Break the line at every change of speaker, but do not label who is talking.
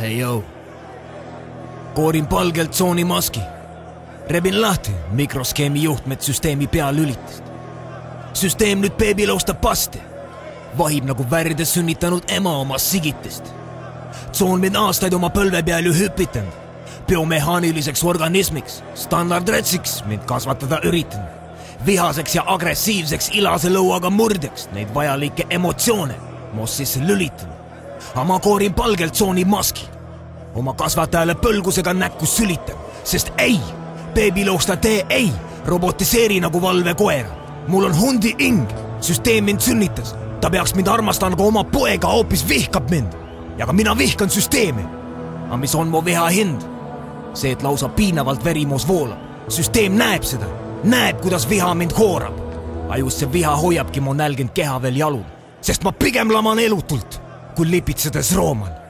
hei joo. koorin palgelt tsooni maski. rebin lahti mikroskeemi juhtmed süsteemi pealülitist. süsteem nüüd beebiloostab paste. vahib nagu värdes sünnitanud ema oma sigitest. tsoon mind aastaid oma põlve peal ju hüpitanud. biomehaaniliseks organismiks, standardrätsiks mind kasvatada üritanud. vihaseks ja agressiivseks ilase lõuaga murdjaks neid vajalikke emotsioone mossisse lülitanud aga ma koorin palgelt tsooni maski. Oma kasvatajale põlgusega näkku sülitan, sest ei, beebiloosta tee ei, robotiseeri nagu valvekoera. mul on hundi hing, süsteem mind sünnitas, ta peaks mind armastama nagu oma poega, hoopis vihkab mind. ja ka mina vihkan süsteemi. aga mis on mu viha hind? see, et lausa piinavalt verimus voolab. süsteem näeb seda, näeb, kuidas viha mind koorab. ajus see viha hoiabki mu nälginud keha veel jalul, sest ma pigem laman elutult kui lipitsedes roomal.